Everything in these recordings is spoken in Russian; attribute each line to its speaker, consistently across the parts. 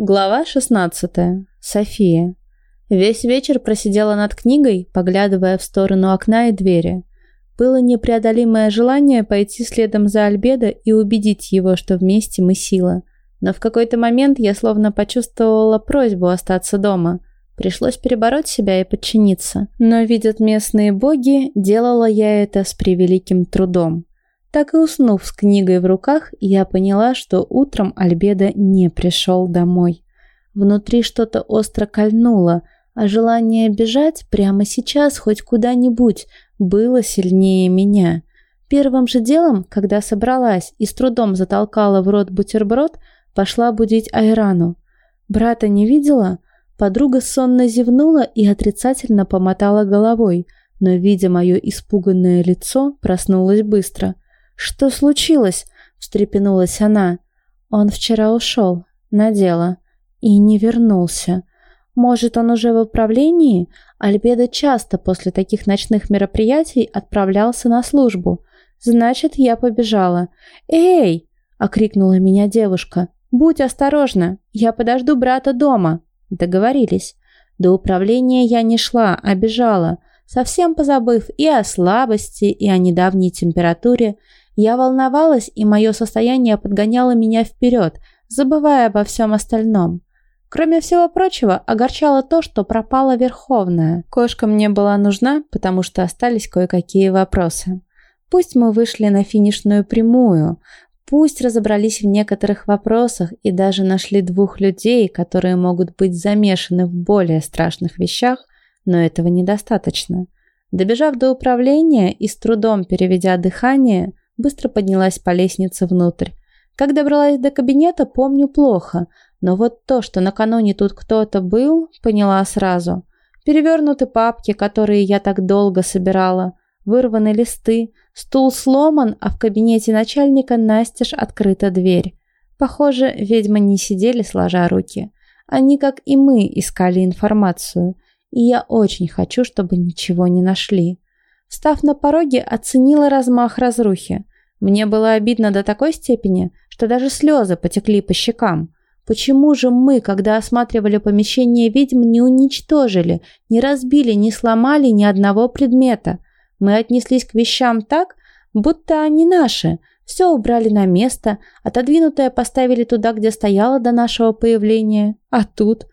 Speaker 1: Глава 16. София. Весь вечер просидела над книгой, поглядывая в сторону окна и двери. Было непреодолимое желание пойти следом за Альбедо и убедить его, что вместе мы сила. Но в какой-то момент я словно почувствовала просьбу остаться дома. Пришлось перебороть себя и подчиниться. Но, видят местные боги, делала я это с превеликим трудом. Так и уснув с книгой в руках, я поняла, что утром Альбедо не пришел домой. Внутри что-то остро кольнуло, а желание бежать прямо сейчас хоть куда-нибудь было сильнее меня. Первым же делом, когда собралась и с трудом затолкала в рот бутерброд, пошла будить Айрану. Брата не видела? Подруга сонно зевнула и отрицательно помотала головой, но, видя мое испуганное лицо, проснулась быстро – «Что случилось?» – встрепенулась она. «Он вчера ушел. На дело. И не вернулся. Может, он уже в управлении?» Альбедо часто после таких ночных мероприятий отправлялся на службу. «Значит, я побежала». «Эй!» – окрикнула меня девушка. «Будь осторожна, я подожду брата дома». Договорились. До управления я не шла, а бежала, совсем позабыв и о слабости, и о недавней температуре, я волновалась, и мое состояние подгоняло меня вперед, забывая обо всем остальном. Кроме всего прочего, огорчало то, что пропала Верховная. Кошка мне была нужна, потому что остались кое-какие вопросы. Пусть мы вышли на финишную прямую, пусть разобрались в некоторых вопросах и даже нашли двух людей, которые могут быть замешаны в более страшных вещах, но этого недостаточно. Добежав до управления и с трудом переведя дыхание, быстро поднялась по лестнице внутрь. Как добралась до кабинета, помню плохо, но вот то, что накануне тут кто-то был, поняла сразу. Перевернуты папки, которые я так долго собирала, вырваны листы, стул сломан, а в кабинете начальника настежь открыта дверь. Похоже, ведьмы не сидели сложа руки. Они, как и мы, искали информацию. И я очень хочу, чтобы ничего не нашли. Став на пороге, оценила размах разрухи. Мне было обидно до такой степени, что даже слезы потекли по щекам. Почему же мы, когда осматривали помещение ведьм, не уничтожили, не разбили, не сломали ни одного предмета? Мы отнеслись к вещам так, будто они наши. Все убрали на место, отодвинутое поставили туда, где стояло до нашего появления. А тут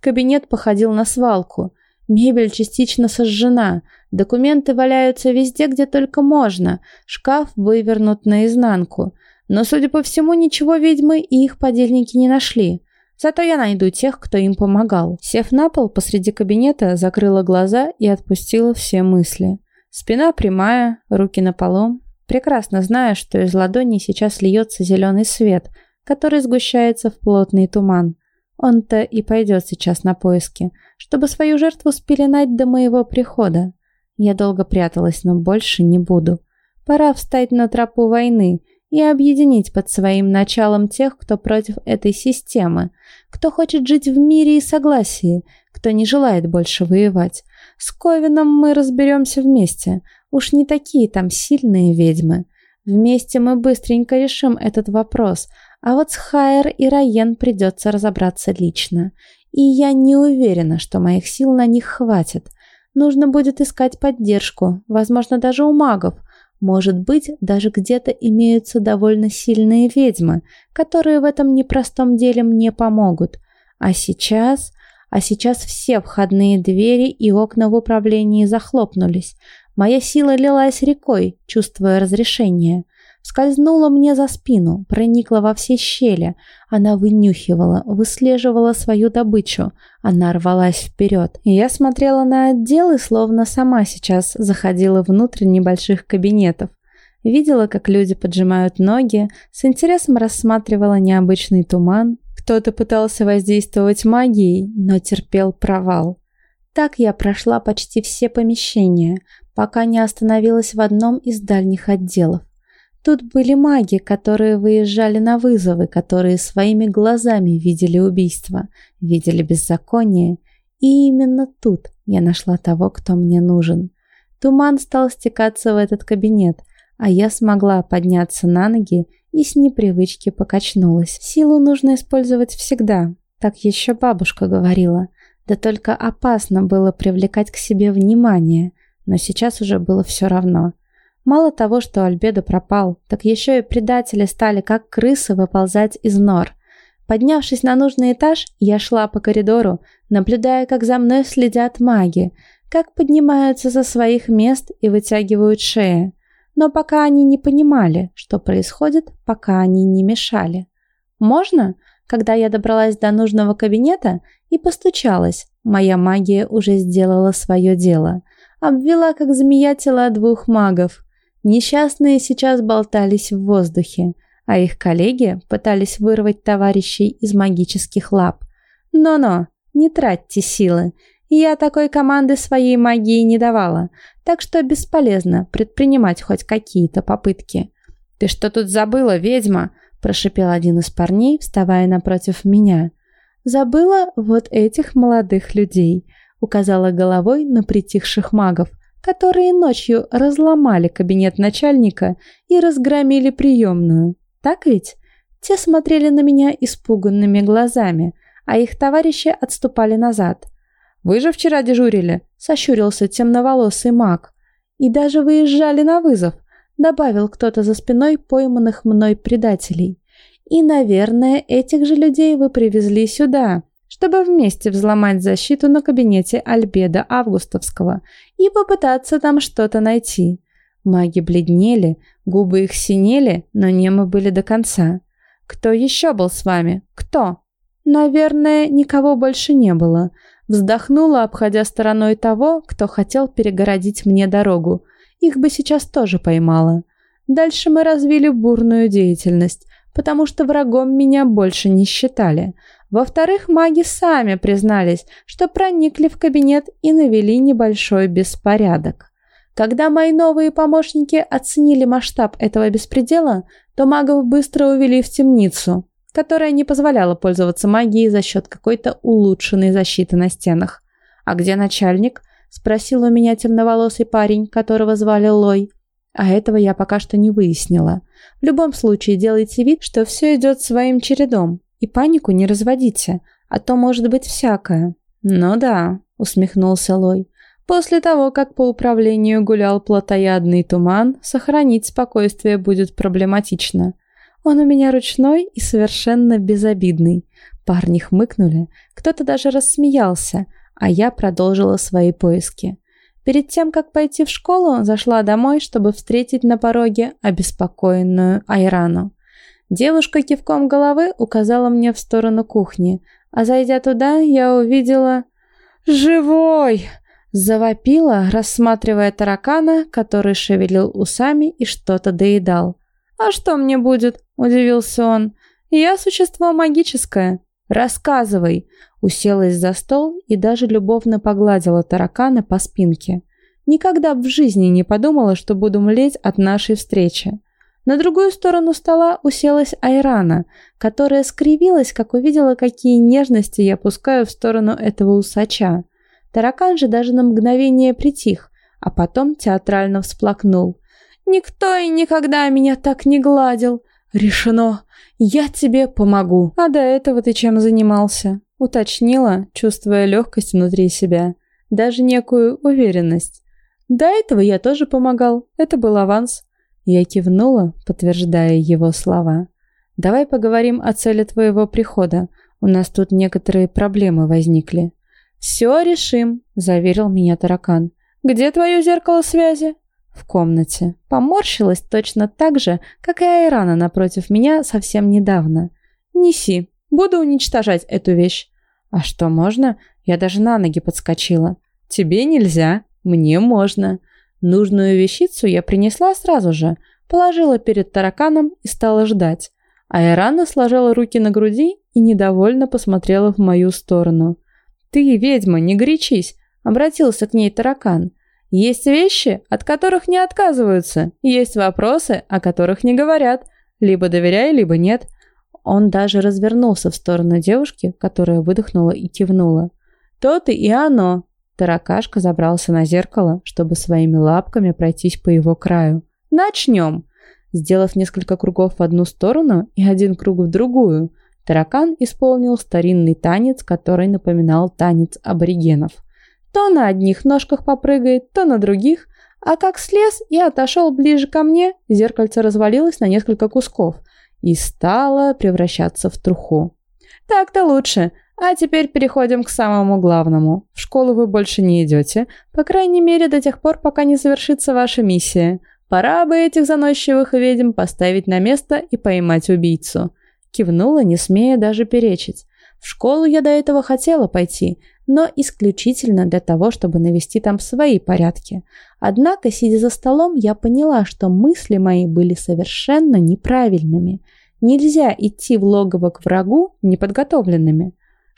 Speaker 1: кабинет походил на свалку. Мебель частично сожжена, документы валяются везде, где только можно, шкаф вывернут наизнанку. Но, судя по всему, ничего ведьмы и их подельники не нашли. Зато я найду тех, кто им помогал. Сев на пол посреди кабинета, закрыла глаза и отпустила все мысли. Спина прямая, руки на полу. Прекрасно зная, что из ладони сейчас льется зеленый свет, который сгущается в плотный туман. Он-то и пойдет сейчас на поиски, чтобы свою жертву спеленать до моего прихода. Я долго пряталась, но больше не буду. Пора встать на тропу войны и объединить под своим началом тех, кто против этой системы, кто хочет жить в мире и согласии, кто не желает больше воевать. С Ковином мы разберемся вместе. Уж не такие там сильные ведьмы. Вместе мы быстренько решим этот вопрос, а вот с Хайер и Райен придется разобраться лично. И я не уверена, что моих сил на них хватит. Нужно будет искать поддержку, возможно, даже у магов. Может быть, даже где-то имеются довольно сильные ведьмы, которые в этом непростом деле мне помогут. А сейчас... А сейчас все входные двери и окна в управлении захлопнулись. Моя сила лилась рекой, чувствуя разрешение. Скользнула мне за спину, проникла во все щели. Она вынюхивала, выслеживала свою добычу. Она рвалась вперед. И я смотрела на отделы, словно сама сейчас заходила внутрь небольших кабинетов. Видела, как люди поджимают ноги, с интересом рассматривала необычный туман. Кто-то пытался воздействовать магией, но терпел провал. Так я прошла почти все помещения, пока не остановилась в одном из дальних отделов. Тут были маги, которые выезжали на вызовы, которые своими глазами видели убийство, видели беззаконие. И именно тут я нашла того, кто мне нужен. Туман стал стекаться в этот кабинет, а я смогла подняться на ноги и с непривычки покачнулась. Силу нужно использовать всегда. Так еще бабушка говорила. Да только опасно было привлекать к себе внимание, но сейчас уже было все равно. Мало того, что Альбедо пропал, так еще и предатели стали как крысы выползать из нор. Поднявшись на нужный этаж, я шла по коридору, наблюдая, как за мной следят маги, как поднимаются со своих мест и вытягивают шеи. Но пока они не понимали, что происходит, пока они не мешали. «Можно?» Когда я добралась до нужного кабинета и постучалась, моя магия уже сделала свое дело. Обвела, как змея, тела двух магов. Несчастные сейчас болтались в воздухе, а их коллеги пытались вырвать товарищей из магических лап. Но-но, не тратьте силы. Я такой команды своей магии не давала, так что бесполезно предпринимать хоть какие-то попытки. «Ты что тут забыла, ведьма?» прошипел один из парней, вставая напротив меня. Забыла вот этих молодых людей, указала головой на притихших магов, которые ночью разломали кабинет начальника и разгромили приемную. Так ведь? Те смотрели на меня испуганными глазами, а их товарищи отступали назад. «Вы же вчера дежурили», — сощурился темноволосый маг. «И даже выезжали на вызов», добавил кто-то за спиной пойманных мной предателей. И, наверное, этих же людей вы привезли сюда, чтобы вместе взломать защиту на кабинете Альбеда Августовского и попытаться там что-то найти. Маги бледнели, губы их синели, но немы были до конца. Кто еще был с вами? Кто? Наверное, никого больше не было. Вздохнула, обходя стороной того, кто хотел перегородить мне дорогу, их бы сейчас тоже поймала. Дальше мы развили бурную деятельность, потому что врагом меня больше не считали. Во-вторых, маги сами признались, что проникли в кабинет и навели небольшой беспорядок. Когда мои новые помощники оценили масштаб этого беспредела, то магов быстро увели в темницу, которая не позволяла пользоваться магией за счет какой-то улучшенной защиты на стенах. А где начальник? Спросил у меня темноволосый парень, которого звали Лой. А этого я пока что не выяснила. В любом случае делайте вид, что все идет своим чередом. И панику не разводите, а то может быть всякое. Ну да, усмехнулся Лой. После того, как по управлению гулял плотоядный туман, сохранить спокойствие будет проблематично. Он у меня ручной и совершенно безобидный. Парни хмыкнули, кто-то даже рассмеялся, а я продолжила свои поиски. Перед тем, как пойти в школу, зашла домой, чтобы встретить на пороге обеспокоенную Айрану. Девушка кивком головы указала мне в сторону кухни, а зайдя туда, я увидела... «Живой!» Завопила, рассматривая таракана, который шевелил усами и что-то доедал. «А что мне будет?» – удивился он. «Я существо магическое. Рассказывай!» Уселась за стол и даже любовно погладила таракана по спинке. Никогда в жизни не подумала, что буду млеть от нашей встречи. На другую сторону стола уселась Айрана, которая скривилась, как увидела, какие нежности я пускаю в сторону этого усача. Таракан же даже на мгновение притих, а потом театрально всплакнул. «Никто и никогда меня так не гладил! Решено! Я тебе помогу!» «А до этого ты чем занимался?» Уточнила, чувствуя легкость внутри себя, даже некую уверенность. До этого я тоже помогал, это был аванс. Я кивнула, подтверждая его слова. «Давай поговорим о цели твоего прихода. У нас тут некоторые проблемы возникли». «Все решим», – заверил меня таракан. «Где твое зеркало связи?» «В комнате». Поморщилась точно так же, как и Айрана напротив меня совсем недавно. «Неси, буду уничтожать эту вещь». А что, можно? Я даже на ноги подскочила. Тебе нельзя, мне можно. Нужную вещицу я принесла сразу же, положила перед тараканом и стала ждать. А Ирана сложила руки на груди и недовольно посмотрела в мою сторону. «Ты, ведьма, не горячись!» — обратился к ней таракан. «Есть вещи, от которых не отказываются, есть вопросы, о которых не говорят. Либо доверяй, либо нет. Он даже развернулся в сторону девушки, которая выдохнула и кивнула. «То-то и оно!» Таракашка забрался на зеркало, чтобы своими лапками пройтись по его краю. «Начнем!» Сделав несколько кругов в одну сторону и один круг в другую, Таракан исполнил старинный танец, который напоминал танец аборигенов. То на одних ножках попрыгает, то на других, а как слез и отошел ближе ко мне, зеркальце развалилось на несколько кусков и стало превращаться в труху. Так-то лучше. А теперь переходим к самому главному. В школу вы больше не идете, по крайней мере до тех пор, пока не завершится ваша миссия. Пора бы этих заносчивых ведьм поставить на место и поймать убийцу. Кивнула, не смея даже перечить. В школу я до этого хотела пойти, но исключительно для того, чтобы навести там свои порядки. Однако, сидя за столом, я поняла, что мысли мои были совершенно неправильными. Нельзя идти в логово к врагу неподготовленными.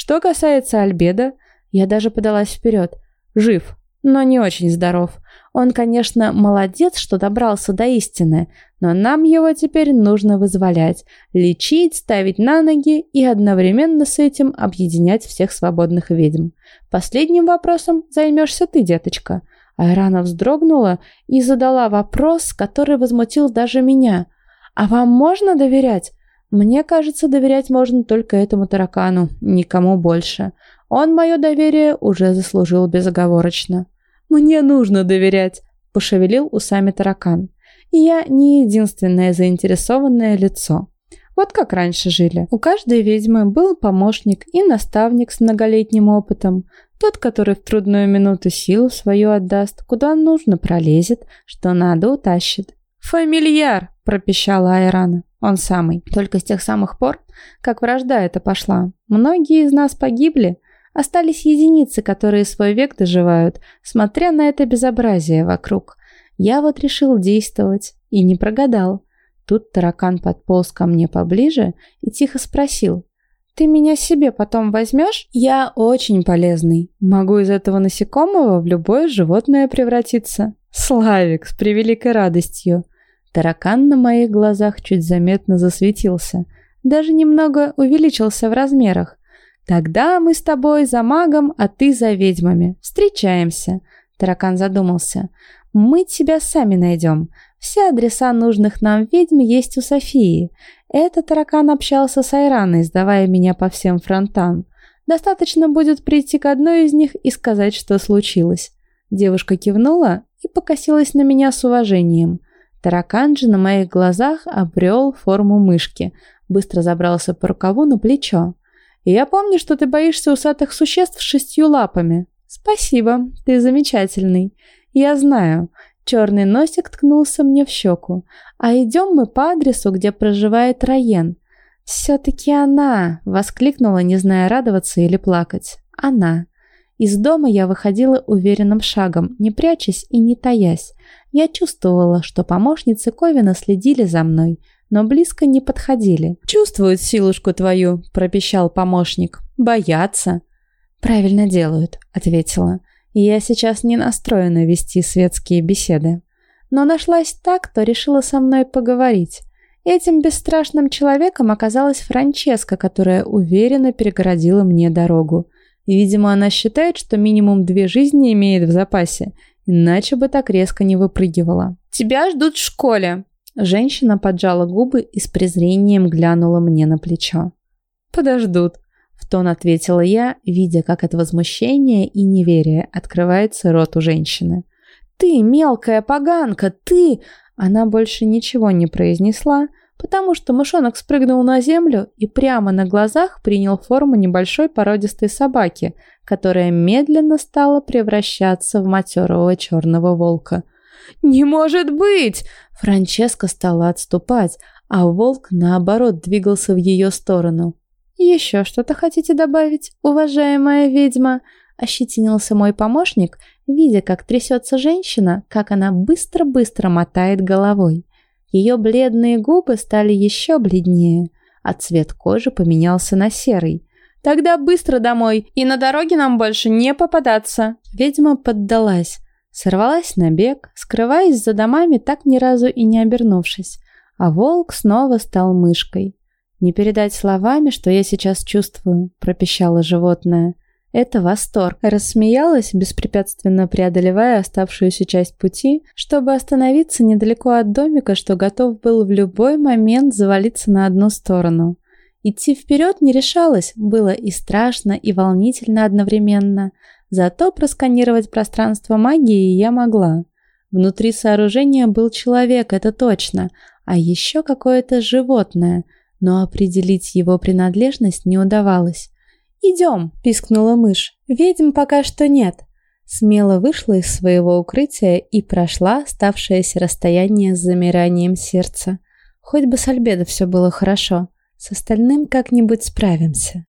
Speaker 1: Что касается Альбеда, я даже подалась вперед. Жив, но не очень здоров. Он, конечно, молодец, что добрался до истины, но нам его теперь нужно вызволять, лечить, ставить на ноги и одновременно с этим объединять всех свободных ведьм. Последним вопросом займешься ты, деточка. Айрана вздрогнула и задала вопрос, который возмутил даже меня. «А вам можно доверять?» Мне кажется, доверять можно только этому таракану, никому больше. Он мое доверие уже заслужил безоговорочно. «Мне нужно доверять», – пошевелил усами таракан. «Я не единственное заинтересованное лицо. Вот как раньше жили. У каждой ведьмы был помощник и наставник с многолетним опытом. Тот, который в трудную минуту силу свою отдаст, куда нужно пролезет, что надо утащит. «Фамильяр!» – пропищала Айрана. Он самый. Только с тех самых пор, как вражда эта пошла. Многие из нас погибли. Остались единицы, которые свой век доживают, смотря на это безобразие вокруг. Я вот решил действовать. И не прогадал. Тут таракан подполз ко мне поближе и тихо спросил. «Ты меня себе потом возьмешь? Я очень полезный. Могу из этого насекомого в любое животное превратиться». «Славик, с превеликой радостью!» Таракан на моих глазах чуть заметно засветился, даже немного увеличился в размерах. «Тогда мы с тобой за магом, а ты за ведьмами. Встречаемся!» Таракан задумался. «Мы тебя сами найдем. Все адреса нужных нам ведьм есть у Софии. Этот таракан общался с Айраной, сдавая меня по всем фронтам. Достаточно будет прийти к одной из них и сказать, что случилось». Девушка кивнула и покосилась на меня с уважением. Таракан же на моих глазах обрел форму мышки, быстро забрался по рукаву на плечо. «Я помню, что ты боишься усатых существ с шестью лапами. Спасибо, ты замечательный. Я знаю». Черный носик ткнулся мне в щеку. «А идем мы по адресу, где проживает Раен». «Все-таки она!» — воскликнула, не зная радоваться или плакать. «Она!» Из дома я выходила уверенным шагом, не прячась и не таясь. Я чувствовала, что помощницы Ковина следили за мной, но близко не подходили. «Чувствуют силушку твою», – пропищал помощник. «Боятся». «Правильно делают», – ответила. «Я сейчас не настроена вести светские беседы». Но нашлась так, кто решила со мной поговорить. Этим бесстрашным человеком оказалась Франческа, которая уверенно перегородила мне дорогу. И, видимо, она считает, что минимум две жизни имеет в запасе, иначе бы так резко не выпрыгивала. «Тебя ждут в школе!» Женщина поджала губы и с презрением глянула мне на плечо. «Подождут», — в тон ответила я, видя, как от возмущения и неверия открывается рот у женщины. «Ты, мелкая поганка, ты!» Она больше ничего не произнесла, потому что мышонок спрыгнул на землю и прямо на глазах принял форму небольшой породистой собаки, которая медленно стала превращаться в матерого черного волка. «Не может быть!» Франческа стала отступать, а волк, наоборот, двигался в ее сторону. «Еще что-то хотите добавить, уважаемая ведьма?» Ощетинился мой помощник, видя, как трясется женщина, как она быстро-быстро мотает головой. Ее бледные губы стали еще бледнее, а цвет кожи поменялся на серый. «Тогда быстро домой, и на дороге нам больше не попадаться!» Ведьма поддалась, сорвалась на бег, скрываясь за домами, так ни разу и не обернувшись, а волк снова стал мышкой. «Не передать словами, что я сейчас чувствую», – пропищало животное – это восторг. Рассмеялась, беспрепятственно преодолевая оставшуюся часть пути, чтобы остановиться недалеко от домика, что готов был в любой момент завалиться на одну сторону. Идти вперед не решалась, было и страшно, и волнительно одновременно. Зато просканировать пространство магии я могла. Внутри сооружения был человек, это точно, а еще какое-то животное, но определить его принадлежность не удавалось. «Идем!» – пискнула мышь. «Ведьм пока что нет!» Смело вышла из своего укрытия и прошла оставшееся расстояние с замиранием сердца. Хоть бы с Альбедо все было хорошо. С остальным как-нибудь справимся.